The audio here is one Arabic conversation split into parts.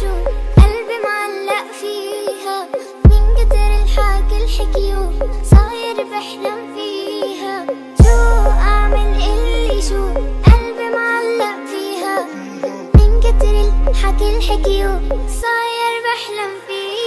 شو الحكي الحكيو صاير بحلم فيها. شو أعمل شو قلبي معلق فيها؟ من كتر الحكي الحكيو صاير بحلم فيها.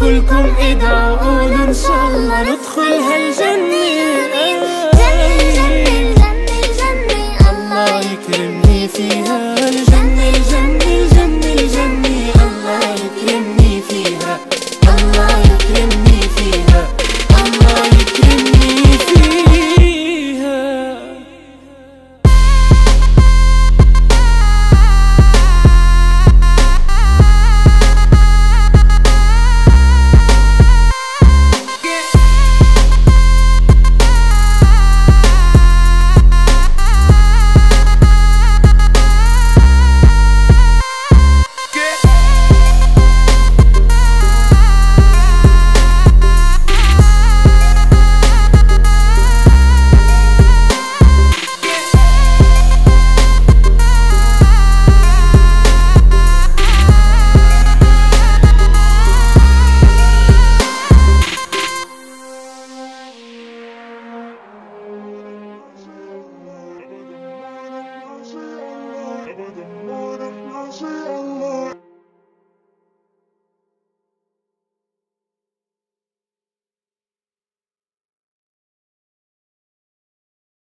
كلكم ادعوا قولوا إن شاء الله ندخل هالجنة. الله يكرمني فيها. الجنة الجنة الجنة الجنة الله